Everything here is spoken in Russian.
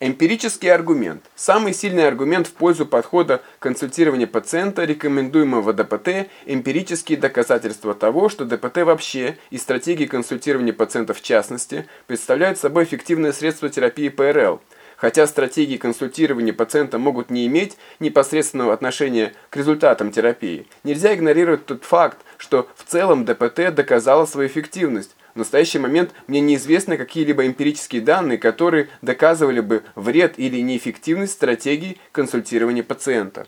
Эмпирический аргумент. Самый сильный аргумент в пользу подхода консультирования пациента, рекомендуемого ДПТ, эмпирические доказательства того, что ДПТ вообще и стратегии консультирования пациента в частности представляют собой эффективное средство терапии ПРЛ. Хотя стратегии консультирования пациента могут не иметь непосредственного отношения к результатам терапии, нельзя игнорировать тот факт, что в целом ДПТ доказала свою эффективность, в настоящий момент мне неизвестны какие-либо эмпирические данные, которые доказывали бы вред или неэффективность стратегии консультирования пациента.